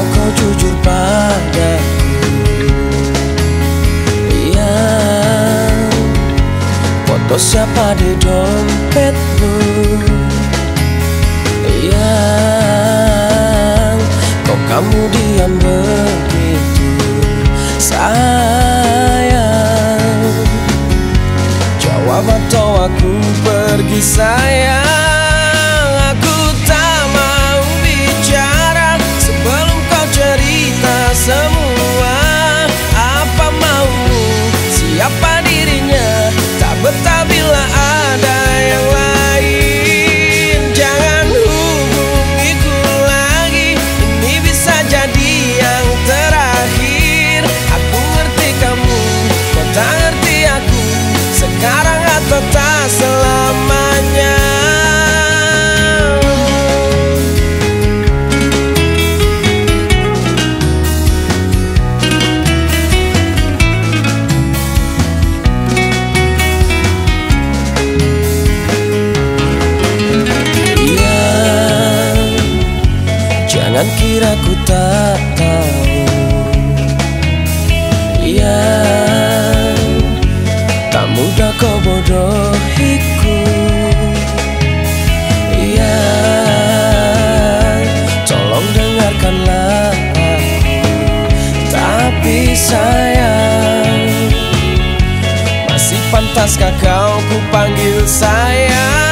jujur padaku. Yang foto siapa di dompetmu Yang kok kamu diam begitu? Sayang Jawab atau aku pergi sayang Jangan kira ku tak tahu. Ya Tak mudah kau bodohiku. Ya Tolong dengarkanlah Tapi sayang Masih pantaskah kau ku panggil sayang